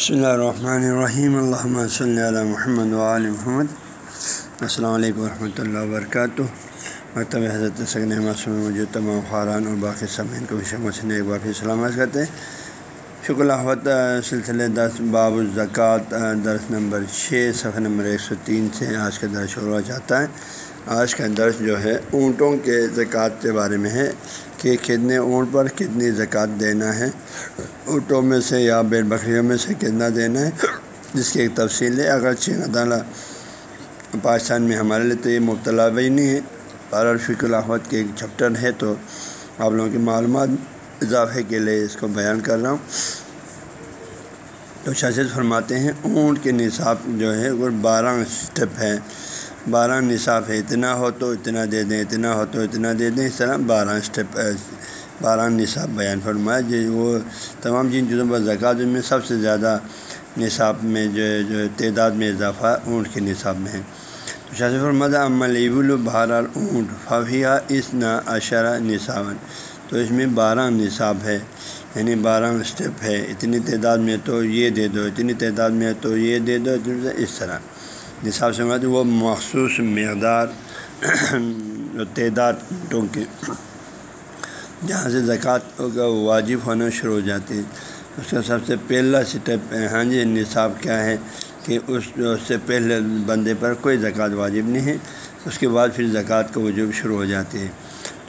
بسم اللہ الرحمن الرحیم الحمۃ صلی اللہ محمد وعلی محمد السلام علیکم ورحمۃ اللہ وبرکاتہ مکتب حضرت سگن معصوم موجود تمام خاران اور باقی سمین کو مسن ایک بار پھر سلامت کرتے ہیں شکر الحمد سلسلے دس باب الزکوٰۃ درس نمبر چھ صفحہ نمبر ایک سو تین سے آج کا درس شروع جاتا ہے آج کا درس جو ہے اونٹوں کے زکوٰۃ کے بارے میں ہے۔ کہ کتنے اونٹ پر کتنی زکوٰۃ دینا ہے، اونٹوں میں سے یا بیل بکریوں میں سے کتنا دینا ہے، جس کی ایک تفصیل ہے۔ اگر چین تعالیٰ پاکستان میں ہمارے لیے تو یہ مبتلا بھی نہیں ہے، پر فکر الحمد کے ایک چپٹر ہے تو آپ لوگوں کی معلومات اضافے کے لیے اس کو بیان کر رہا ہوں۔ تو شاشد فرماتے ہیں، اونٹ کے نصاب جو ہے، وہ بارہ اسٹیپ ہے بارہ نصاب ہے، اتنا ہو تو اتنا دے دیں، اتنا ہو تو اتنا دے دیں۔ اس طرح بارہ اسٹیپ بارہ نصاب بیان فرمایا۔ جو وہ تمام جن چیزوں پر زکوٰۃ میں سب سے زیادہ نصاب میں جو ہے، جو تعداد میں اضافہ اونٹ کے نصاب میں ہے۔ تو شاہ فرمایا عمل ابول بہار اونٹ فویہ اس نا اشرا نصابن تو اس میں بارہ نصاب ہے یعنی بارہ اسٹیپ ہے۔ اتنی تعداد میں تو یہ دے دو، اتنی تعداد میں تو یہ دے دو، اس طرح۔ نصاب سے مراد وہ مخصوص مقدار تعداد اونٹوں کے جہاں سے زکوٰۃ کا واجب ہونا شروع ہو جاتی ہے۔ اس کا سب سے پہلا اسٹیپ ہاں جی نصاب کیا ہے کہ اس اس سے پہلے بندے پر کوئی زکوٰۃ واجب نہیں ہے، اس کے بعد پھر زکوٰۃ کا وجوب شروع ہو جاتی ہے۔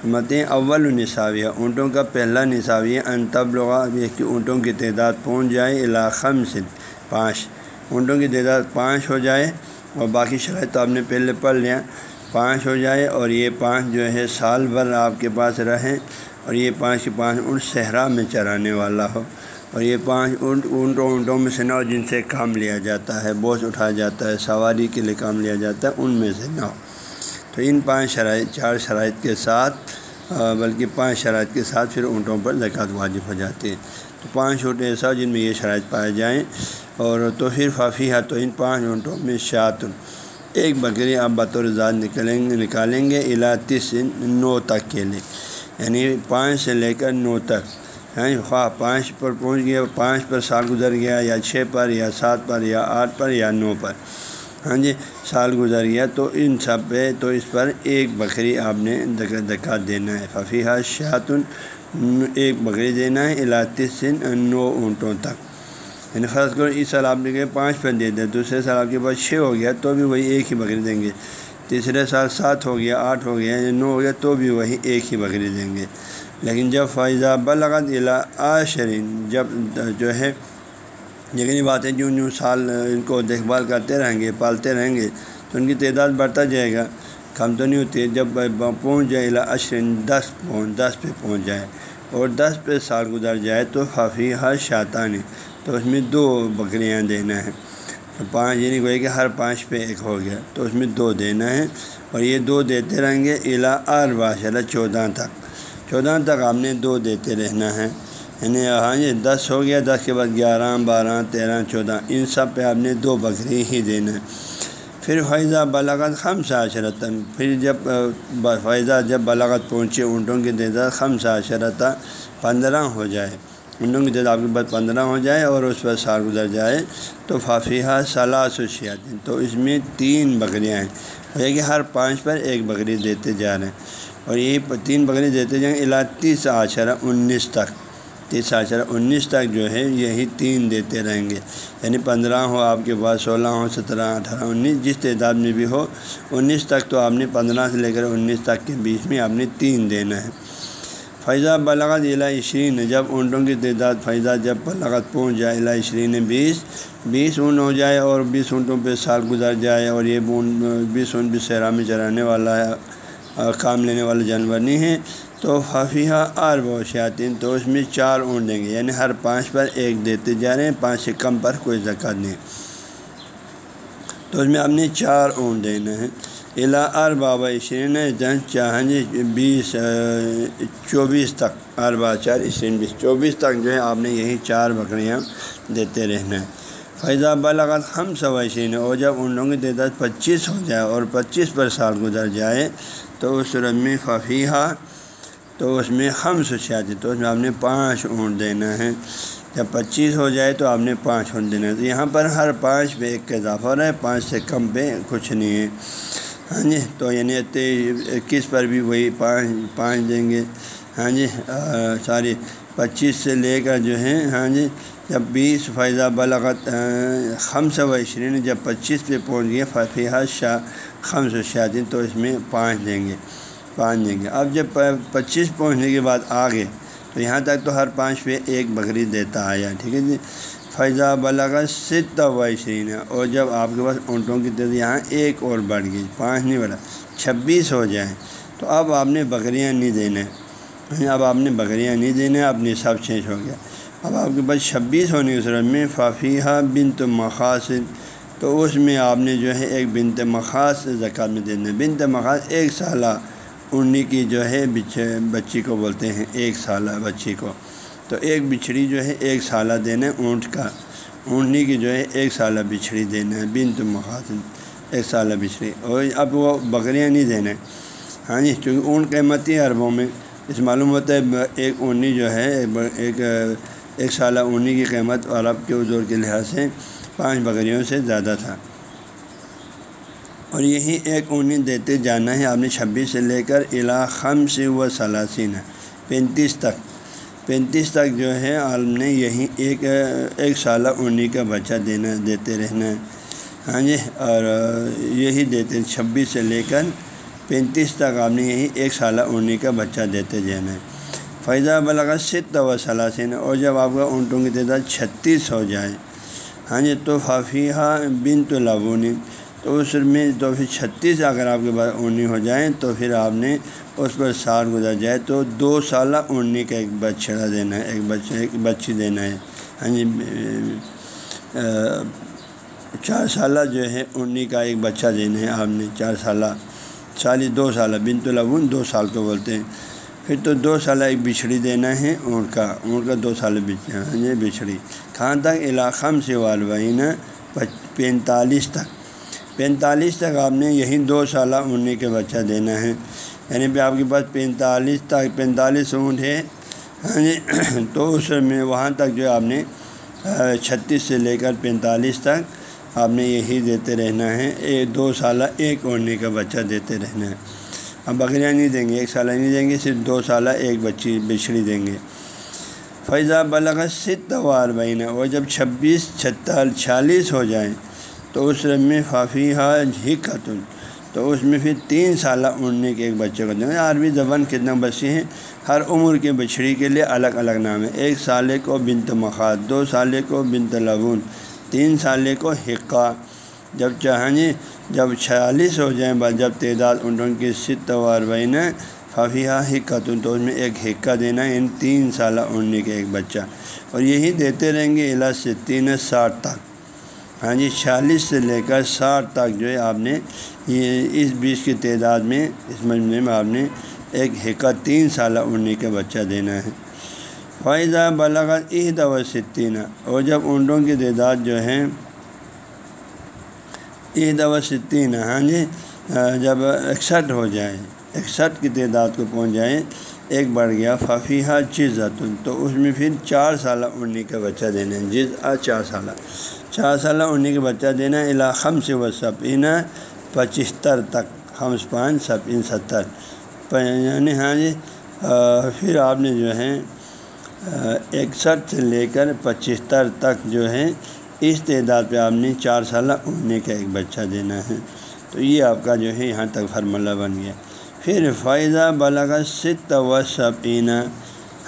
تو متیں اول نصابیہ اونٹوں کا پہلا نصابیہ ان تب لوگ کہ اونٹوں کی تعداد پہنچ جائے علاقم سے پانچ۔ اونٹوں کی تعداد پانچ ہو جائے اور باقی شرائط تو آپ نے پہلے پڑھ لیا پانچ ہو جائے اور یہ پانچ جو ہے سال بھر آپ کے پاس رہیں۔ اور یہ پانچ کے پانچ اونٹ صحرا میں چرانے والا ہو۔ اور یہ پانچ اونٹ اونٹوں اونٹوں میں سے نہ ہو جن سے کام لیا جاتا ہے، بوجھ اٹھایا جاتا ہے، سواری کے لیے کام لیا جاتا ہے، ان میں سے نہ ہو۔ تو ان پانچ شرائط، چار شرائط کے ساتھ ہاں، بلکہ پانچ شرائط کے ساتھ پھر اونٹوں پر زکوٰۃ واجب ہو جاتی ہے تو پانچ اونٹ ایسا جن میں یہ شرائط پائے جائیں۔ اور تو پھر فافی ہے تو ان پانچ اونٹوں میں شاط ایک بکری آپ بطور ذات نکلیں گے نکالیں گے تیس نو تک کے لیے۔ یعنی پانچ سے لے کر نو تک۔ یعنی خواہ پانچ پر پہنچ گیا، پانچ پر سال گزر گیا، یا چھ پر، یا سات پر، یا آٹھ پر، یا نو پر۔ ہاں جی سال گزر گیا تو ان سب پہ تو اس پر ایک بکری آپ نے دکات دینا ہے۔ ففیہ شاطن ایک بکری دینا ہے علاطس سے نو اونٹوں تک۔ یعنی فرض کرو اس سال آپ نے کہ پانچ پہ دے دیں دوسرے سال آپ کے پاس چھ ہو گیا تو بھی وہی ایک ہی بکری دیں گے۔ تیسرے سال سات ہو گیا، آٹھ ہو گیا یا نو ہو گیا تو بھی وہی ایک ہی بکری دیں گے۔ لیکن جب فائزہ بلغت الا آشرین، جب جو ہے یقینی بات ہے جو جو سال ان کو دیکھ بھال کرتے رہیں گے، پالتے رہیں گے، تو ان کی تعداد بڑھتا جائے گا۔ کم تو نہیں ہوتی، جب پہنچ جائے الا اشرین دس پہنچ، دس پہ پہنچ جائے، اور دس پہ سال گزر جائے تو خفی ہر شاطان تو اس میں دو بکریاں دینا ہے۔ تو پانچ یعنی کوئی کہ ہر پانچ پہ ایک ہو گیا، تو اس میں دو دینا ہے، اور یہ دو دیتے رہیں گے الا آر باشلہ چودہ تک۔ چودہ تک آپ نے دو دیتے رہنا ہے۔ یعنی ہاں یہ دس ہو گیا، دس کے بعد گیارہ، بارہ، تیرہ، چودہ، ان سب پہ آپ نے دو بکری ہی دینا ہے۔ پھر فیضہ بلاغت خم سا پھر جب فیضہ جب بلاغت پہنچے اونٹوں کی تعداد خم سا پندرہ ہو جائے۔ اونٹوں کی تعداد آپ کے بعد پندرہ ہو جائے اور اس پر سال گزر جائے۔ تو فافیہ سلاس و شیاتی تو اس میں تین بکریاں ہیں۔ یہ کہ ہر پانچ پر ایک بکری دیتے جا رہے ہیں۔ اور یہی تین بکری دیتے جائیں الا تیس آشرہ انیس تک۔ تیس آشرہ انیس تک جو ہے، یہی تین دیتے رہیں گے۔ یعنی پندرہ ہو آپ کے پاس سولہ ہو، سترہ، اٹھارہ، انیس، جس تعداد میں بھی ہو، انیس تک تو آپ نے پندرہ سے لے کر انیس تک کے بیچ میں آپ نے تین دینا ہے۔ فیضہ بلاغت الا عشرین جب اونٹوں کی تعداد فیضہ جب بلاغت پہنچ جائے الا عشرین بیس بیس اون ہو جائے اور بیس اونٹوں پہ سال گزر جائے اور یہ بیس اون بھی صحرا میں چرانے والا ہے کام لینے والے جانور نہیں ہیں تو ففیہ آر و شاطین تو اس میں چار اونٹ دیں گے یعنی ہر پانچ پر ایک دیتے جا رہے ہیں، پانچ سے کم پر کوئی زکوٰۃ نہیں۔ تو اس میں آپ نے چار اونٹ دینا ہے الا ار بابا عشرین جن چاہیں جی بیس چوبیس تک۔ اربا چار عشرین بیس، چوبیس تک جو ہے آپ نے یہی چار بکریاں دیتے رہنا۔ ہے فیضہ بلاغت ہم سو عشرین اور جب ان لوگوں کی تعداد پچیس ہو جائے اور پچیس پر سال گزر جائے، تو اس رمی ففیہ تو اس میں ہم سوچاتی تو اس میں آپ نے پانچ اونٹ دینا ہے۔ جب پچیس ہو جائے تو آپ نے پانچ اونٹ دینا ہے۔ تو یہاں پر ہر پانچ پہ ایک کا اضافہ ہو رہا ہے، پانچ سے کم پہ کچھ نہیں ہے۔ ہاں جی تو یعنی اکیس پر بھی وہی پانچ پانچ دیں گے۔ ہاں جی ساری پچیس سے لے کر جو ہے ہاں جی جب بیس فیضہ بلغت خمس و عشرین، جب پچیس پہ پہنچ گئے فتح شاہ خمس و شادین تو اس میں پانچ دیں گے۔ پانچ دیں گے۔ اب جب پچیس پہنچنے کے بعد آگے، تو یہاں تک تو ہر پانچ پہ ایک بکری دیتا آیا یعنی ٹھیک ہے جی؟ فیضہ بلغت ست و اور جب آپ کے پاس اونٹوں کی تعداد یہاں ایک اور بڑھ گئی پانچ نہیں بڑھا چھبیس ہو جائیں تو اب آپ نے بکریاں نہیں دینے۔ یعنی اب آپ نے بکریاں نہیں دینے اپنی سب چینج ہو گیا۔ اب آپ کے پاس چھبیس ہونے کی صورت میں فافیہ بنت مخاص تو اس میں آپ نے جو ہے ایک بنت مخاص زکوٰۃ میں دینا بنت مخاص ایک سالہ انہیں کی جو ہے بچی کو بولتے ہیں، ایک سالہ بچی کو۔ تو ایک بچھڑی جو ہے ایک سالہ دینا ہے اونٹ کا۔ اونٹنی کی جو ہے ایک سالہ بچھڑی دینا ہے بنت مخاص ایک سالہ بچھڑی۔ اور اب وہ بکریاں نہیں دینے۔ ہاں جی چونکہ اونٹ قیمتی عربوں میں۔ اس معلوم ہوتا ہے ایک اونی جو ہے، ایک ایک سالہ اونی کی قیمت عرب کے حضور کے لحاظ سے پانچ بکریوں سے زیادہ تھا۔ اور یہی ایک اونی دیتے جانا ہے۔ آپ نے چھبیس سے لے کر علاقم سے و سلاسین پینتیس تک۔ پینتیس تک جو ہے عالم نے یہی ایک ایک سالہ اونی کا بچہ دینا، دیتے رہنا۔ ہے ہاں جی اور یہی دیتے چھبیس سے لے کر پینتیس تک آپ نے یہی ایک سالہ اونی کا بچہ دیتے جانا۔ ہے فیضہ بلغ ست و سلاسین اور جب آپ کا اونٹوں کی تعداد چھتیس ہو جائے۔ ہاں جی تو فافیہ بن تو لبونی تو اس میں تو پھر چھتیس اگر آپ کے پاس اونی ہو جائیں تو پھر آپ نے اس پر سال گزر جائے تو دو سالہ اونی کا ایک بچڑا دینا ہے، ایک بچہ، ایک بچی دینا ہے۔ ہاں جی چار سالہ جو ہے اونی کا ایک بچہ دینا ہے آپ نے، چار سالہ چالیس دو سالہ بن تو دو سال کو بولتے ہیں۔ پھر تو دو سالہ ایک بچھڑی دینا ہے اونٹ کا اونٹ کا دو سال یہ ہاں جی، بچھڑی۔ کہاں تک علاقہ سے والوین پینتالیس تک۔ پینتالیس تک آپ نے یہی دو سالہ اونی کے بچہ دینا ہے۔ یعنی پہ آپ کے پاس پینتالیس تک پینتالیس اونٹ ہے ہاں جی تو اس میں وہاں تک جو آپ نے چھتیس سے لے کر پینتالیس تک آپ نے یہی دیتے رہنا ہے۔ ایک دو سالہ ایک اونی کا بچہ دیتے رہنا ہے۔ اب بکریاں نہیں دیں گے، ایک سالہ نہیں دیں گے، صرف دو سالہ ایک بچی بچھڑی دیں گے۔ فیضہ بلغ ست وار بہینہ وہ جب چھبیس، چھتال چھیالیس ہو جائیں تو اس میں فافی حکتن جی تو اس میں پھر تین سالہ اڑنے کے ایک بچے کو دیں عربی زبان کتنا بچے ہیں ہر عمر کے بچھڑی کے لیے الگ الگ نام ہے۔ ایک سالے کو بنت مخاد، دو سالے کو بنت لبون تین سالے کو حقہ۔ جب چاہیں جی جب چھیالیس ہو جائیں بعد جب تعداد اونٹوں کی ست وار بین ففیہ حکتن تو اس میں ایک حکہ دینا ان تین سالہ اڑنے کے ایک بچہ۔ اور یہی دیتے رہیں گے الا ستین ساٹھ تک۔ ہاں جی چھیالیس سے لے کر ساٹھ تک جو ہے آپ نے یہ اس بیس کی تعداد میں، اس مجموعے میں آپ نے ایک حکا تین سالہ اڑنے کے بچہ دینا ہے۔ فائدہ بلاغت عید و ستینہ اور جب اونٹوں کی تعداد جو ہے عید و ستین ہاں جی جب اکسٹھ ہو جائے، اکسٹھ کی تعداد کو پہنچ جائیں ایک بڑھ گیا ففیہ چیز تو اس میں پھر چار سالہ اڑنے کا بچہ دینا ہے، جز چار سالہ۔ چار سالہ اڑنے کا بچہ دینا علاقم سے وہ سپین پچہتر تک۔ خمس، پانچ سپین ستر۔ یعنی ہاں جی پھر آپ نے جو ہے اکسٹھ سے لے کر پچہتر تک جو ہے، اس تعداد پہ آپ نے چار سالہ اڑنے کا ایک بچہ دینا ہے۔ تو یہ آپ کا جو ہے یہاں تک فرملہ بن گیا۔ پھر فائدہ بلغ ست و سپینہ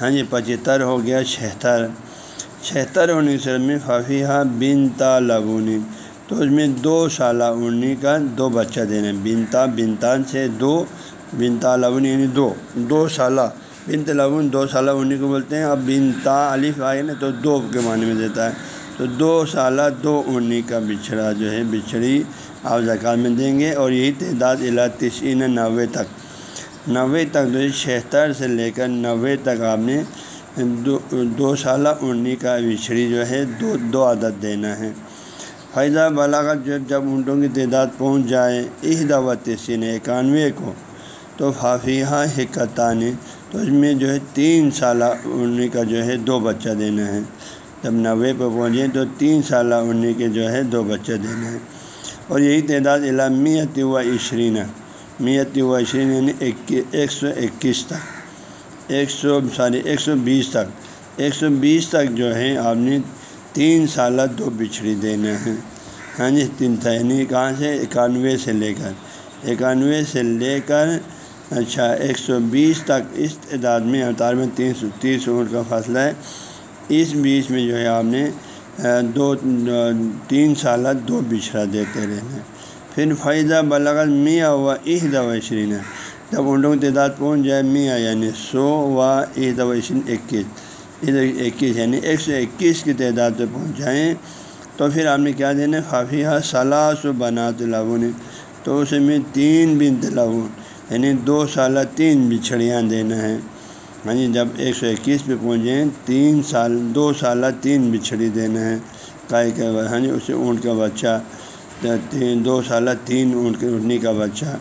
ہاں جی پچہتر ہو گیا، چھہتر۔ چھہتر ہونے سے میں ففیہ بنتا لبونی تو اس میں دو سالہ اڑنے کا دو بچہ دینا بنتا، بنتان سے دو، بنتا لبن یعنی دو۔ دو سالہ، بنت لبن دو سالہ اڑنے کو بولتے ہیں، اب بنتا الف آئے نا تو دو کے معنی میں دیتا ہے۔ تو دو سالہ دو اونی کا بچھڑا جو ہے، بچھڑی آپ زکات میں دیں گے اور یہی تعداد تسعین نوے تک۔ نوے تک جو چھہتر سے لے کر نوے تک آپ نے دو دو سالہ اونی کا بچھڑی جو ہے دو دو عدد دینا ہے۔ فیضہ بلاغت جو جب اونٹوں کی تعداد پہنچ جائے و تسین اکانوے کو تو فافیہ حکتانی تو اس میں جو ہے تین سالہ اڑنے کا جو ہے دو بچہ دینا ہے۔ جب نوے پہ پہنچیں تو تین سالہ اڑنے کے جو ہے دو بچہ دینا ہے۔ اور یہی تعداد علامت و عشرینہ میت و عشرین یعنی ایک سو اکیس تک۔ ایک سو، ساری ایک سو بیس تک۔ ایک سو بیس تک جو ہے آپ نے تین سالہ دو بچھڑی دینا ہے۔ ہاں جی تین تھا یعنی کہاں سے؟ اکانوے سے لے کر۔ اکانوے سے لے کر اچھا ایک سو بیس تک۔ اس تعداد میں اوتار میں تین سو تیس اونٹ کا فاصلہ ہے۔ اس بیچ میں جو ہے، آپ نے دو تین سالہ دو بچھڑا دیتے رہنا۔ پھر فائدہ بلغل میاں و عہد و عشرین۔ جب اونٹوں کی تعداد پہنچ جائے میاں یعنی سو و عہد و عشرین، اکیس۔ اکیس یعنی ایک سو اکیس کی تعداد پہ پہنچ جائیں۔ تو پھر آپ نے کیا دینا؟ خافیہ سلاس و بنات لون تو اس میں تین بن لون یعنی دو سالہ تین بچھڑیاں دینا ہے ہاں جی یعنی جب ایک سو اکیس پہ پہنچیں تین سال، دو سالہ تین بچھڑی دینا ہے کائے کا ہاں جی اسے اونٹ کا بچہ تین دو سالہ تین اونٹ کا بچہ۔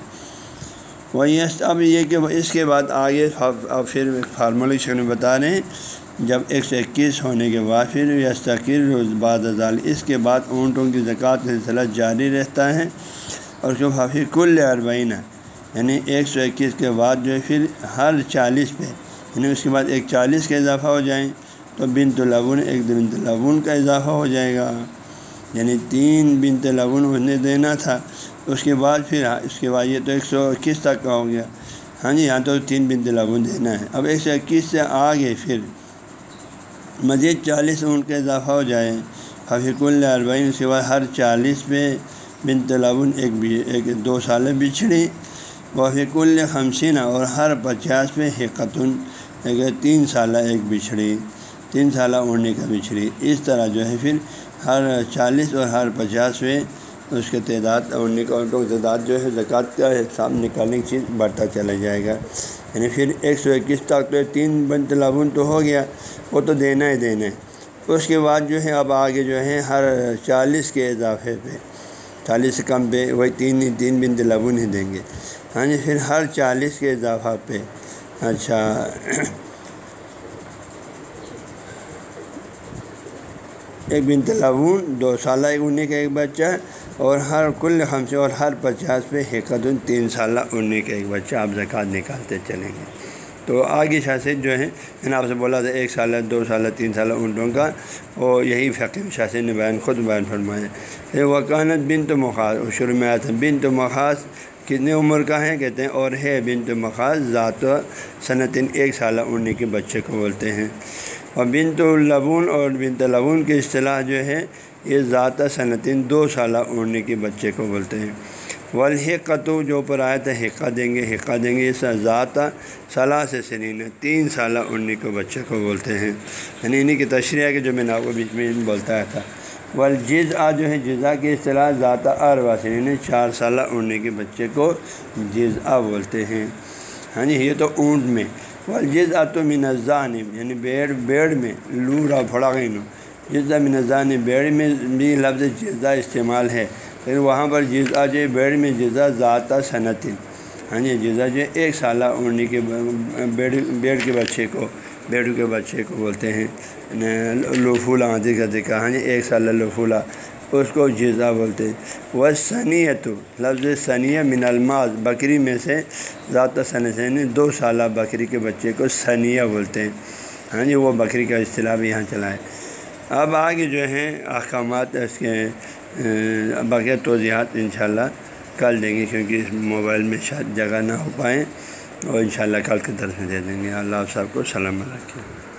وہی اب یہ کہ اس کے بعد آگے اب پھر فارمولی شکل میں بتا رہے ہیں۔ جب ایک سو اکیس ہونے کے بعد پھر یستقر روز بعد ازال۔ اس کے بعد اونٹوں کی زکوٰۃ سلسلہ جاری رہتا ہے اور جو حافظ کل اربعین۔ یعنی ایک سو اکیس کے بعد جو ہے پھر ہر چالیس پہ یعنی اس کے بعد ایک چالیس کا اضافہ ہو جائیں تو بنت لبن ایک بنت لبن کا اضافہ ہو جائے گا۔ یعنی تین بنت لبن انہیں دینا تھا، اس کے بعد پھر، اس کے بعد یہ تو ایک سو اکیس تک کا ہو گیا۔ ہاں جی یہاں تو تین بنت لبن دینا ہے۔ اب ایک سو اکیس سے آگے پھر مزید چالیس اونٹ کا اضافہ ہو جائے۔ حفیق الربعین اس کے بعد ہر چالیس پہ بنت لبن ایک ایک دو سال بچھڑی۔ وفیق الخمسین اور ہر پچاس پہ حقتن ایک تین سالہ ایک بچھڑی۔ تین سالہ اڑنے کا بچھڑی اس طرح جو ہے پھر ہر چالیس اور ہر پچاس میں اس کے تعداد اڑنے کا تعداد جو ہے زکوٰۃ کا حساب نکالنے کی چیز بڑھتا چلا جائے گا۔ یعنی پھر ایک سو اکیس تک تو تین بن تلابن تو ہو گیا، وہ تو دینا ہی دینا ہے۔ اس کے بعد جو ہے اب آگے جو ہے ہر چالیس کے اضافے پہ چالیس سے کم پہ وہی تین ہی تین بن تلابن ہی دیں گے۔ ہاں جی پھر ہر چالیس کے اضافہ پہ اچھا۔ ایک بن تلاون دو سالہ ایک اڑنے کا ایک بچہ اور ہر کل خمسے اور ہر پچاس پہ حقدن تین سالہ اڑنے کا ایک بچہ آپ زکوٰۃ نکالتے چلیں گے۔ تو آگے شاست جو ہے میں نے آپ سے بولا تھا ایک سالہ، دو سالہ، تین سالہ اونٹوں کا اور یہی فقیم شاست نے بیان، خود بیان فرمایا۔ وکانت بن تو مخاص شروع میں آیا تھا بن تو مخاص کتنے عمر کا ہے کہتے ہیں، اور ہے بن تو مخاص، ذات و صنعتن ایک سالہ اڑنے کے بچے کو بولتے ہیں۔ اور بن تو لبون اور بن لبون کی اصطلاح جو ہے، یہ ذات صنعتن دو سالہ اڑنے کے بچے کو بولتے ہیں۔ والحقتو جو پر آیا تھا حقہ دیں گے، حقہ دیں گے۔ اس ذات صلاح سے سنین، تین سالہ اڑنے کو بچے کو بولتے ہیں۔ یعنی انہیں کی تشریح ہے کہ جو میں نے آپ کو بیچ میں بولتا تھا۔ والجز آ جو ہے جزا کی اصطلاح ذات اروا سنین، چار سالہ اڑنے کے بچے کو جز آ بولتے ہیں۔ ہاں جی یہ تو اونٹ میں۔ والجز آ تو یعنی بیڑ بیڑ میں لورا پھڑا گئی نو جزا منزان بیڑ میں بھی لفظ جزا استعمال ہے۔ پھر وہاں پر جزا جو بیڑ میں جزا ذات صنعت۔ ہاں جی جزا جو ایک سالہ اڑنے کے بیڑ بیڑ کے بچے کو، بیڑ کے بچے کو بولتے ہیں۔ لوفولا آدھی کا۔ دیکھا ہاں جی ایک سالہ لوفولا اس کو جزا بولتے ہیں۔ وہ سنیت لفظ سنیہ من الماز بکری میں سے، ذات صنعت یعنی دو سالہ بکری کے بچے کو سنیہ بولتے ہیں۔ ہاں جی وہ بکری کا اصطلاح بھی یہاں چلا ہے۔ اب آگے جو ہیں احکامات، اس کے باقی توضیحات انشاءاللہ کل دیں گے، کیونکہ اس موبائل میں شاید جگہ نہ ہو پائیں۔ اور انشاءاللہ کل کے طرف میں دے دیں گے۔ اللہ صاحب کو سلام رکھیں